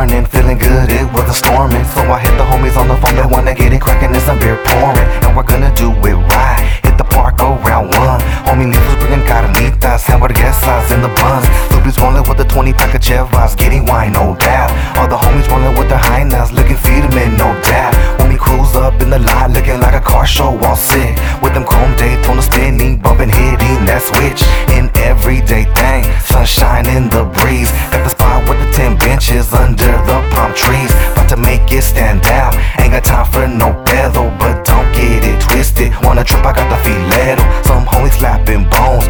morning, feeling good, it was a storming. So I hit the homies on the phone They wanna get it crackin' and some beer pouring. And we're gonna do it right. Hit the park around one. Homie Nichols bringing carnitas, hamburguesas in the buns. Luby's rolling with the 20 pack of Chevys, getting wine, no doubt. All the homies rolling with the high nines, looking feedman, no doubt. When we cruise up in the lot, looking like a car show, all sick. With them chrome dates on the spinning, bumping, hitting that switch. And bitches under the palm trees. About to make it stand out. Ain't got time for no pedal, but don't get it twisted. Wanna trip, I got the filetto. Some homies slapping bones.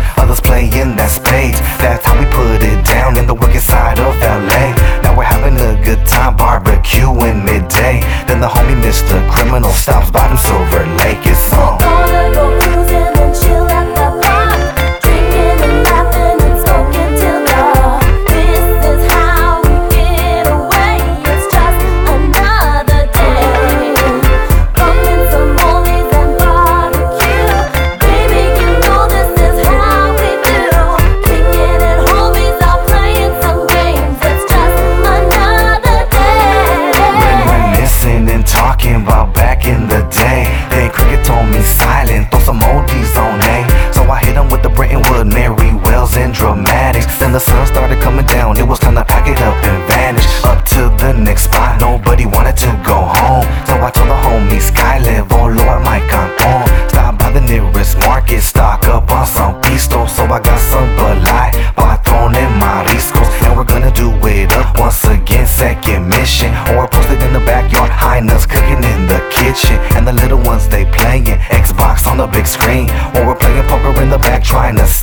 the back trying to